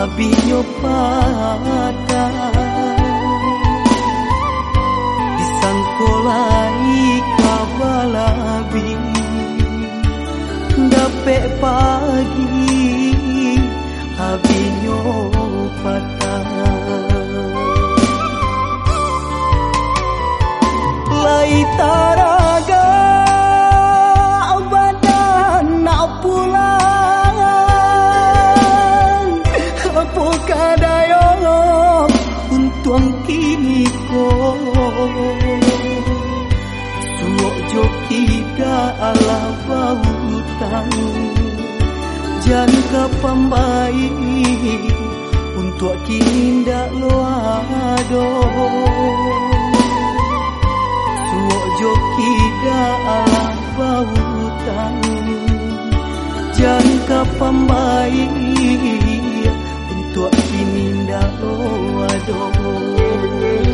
habinyo pada disangkolai kabalabi dape pagi untung kini ko. Suok joki ala bautan jangka pambai untuk kini ndak loado suok joki da ala bautan jangka pambai untuk kini ndak loado Tuhan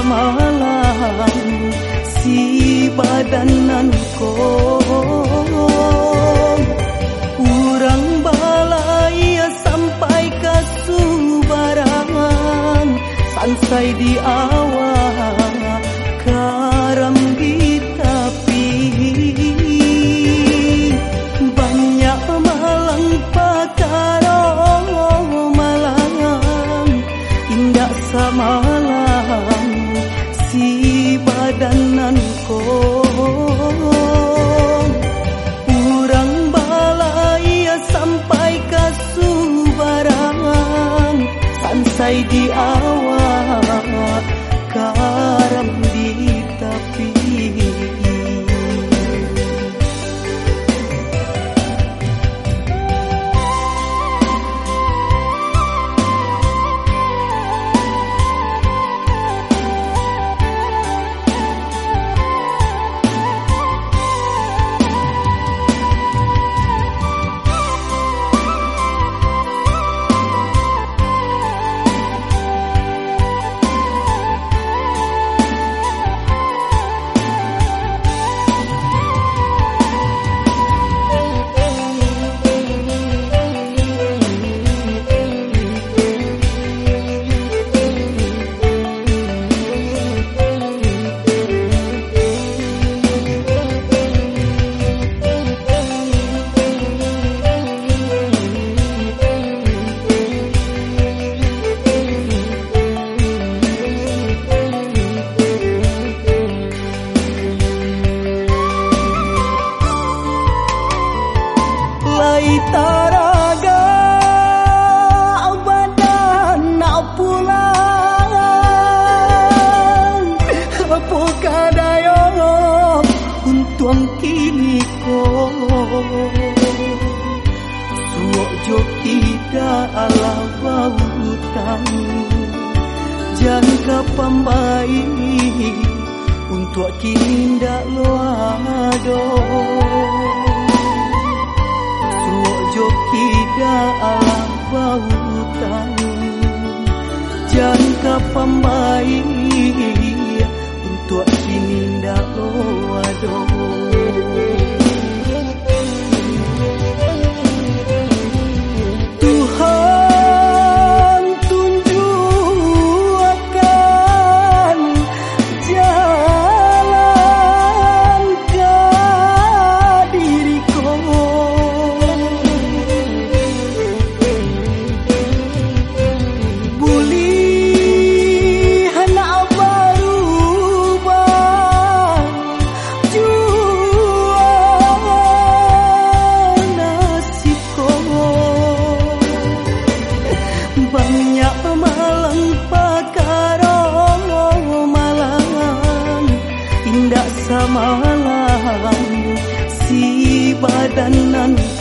samalam si badananku Urang balai sampai ke Subarangan Sansai di awal karam di tepi. Banyak malang pakaro malang Indah samalam si badananku Urang balai sampai ke Subarangan Sansai di awal da ala bautan Jangka pambai untuk kini ndak loado Suok joki da ala bautan Jangka pambai Untuk kini ndak loado samalam si badanan ko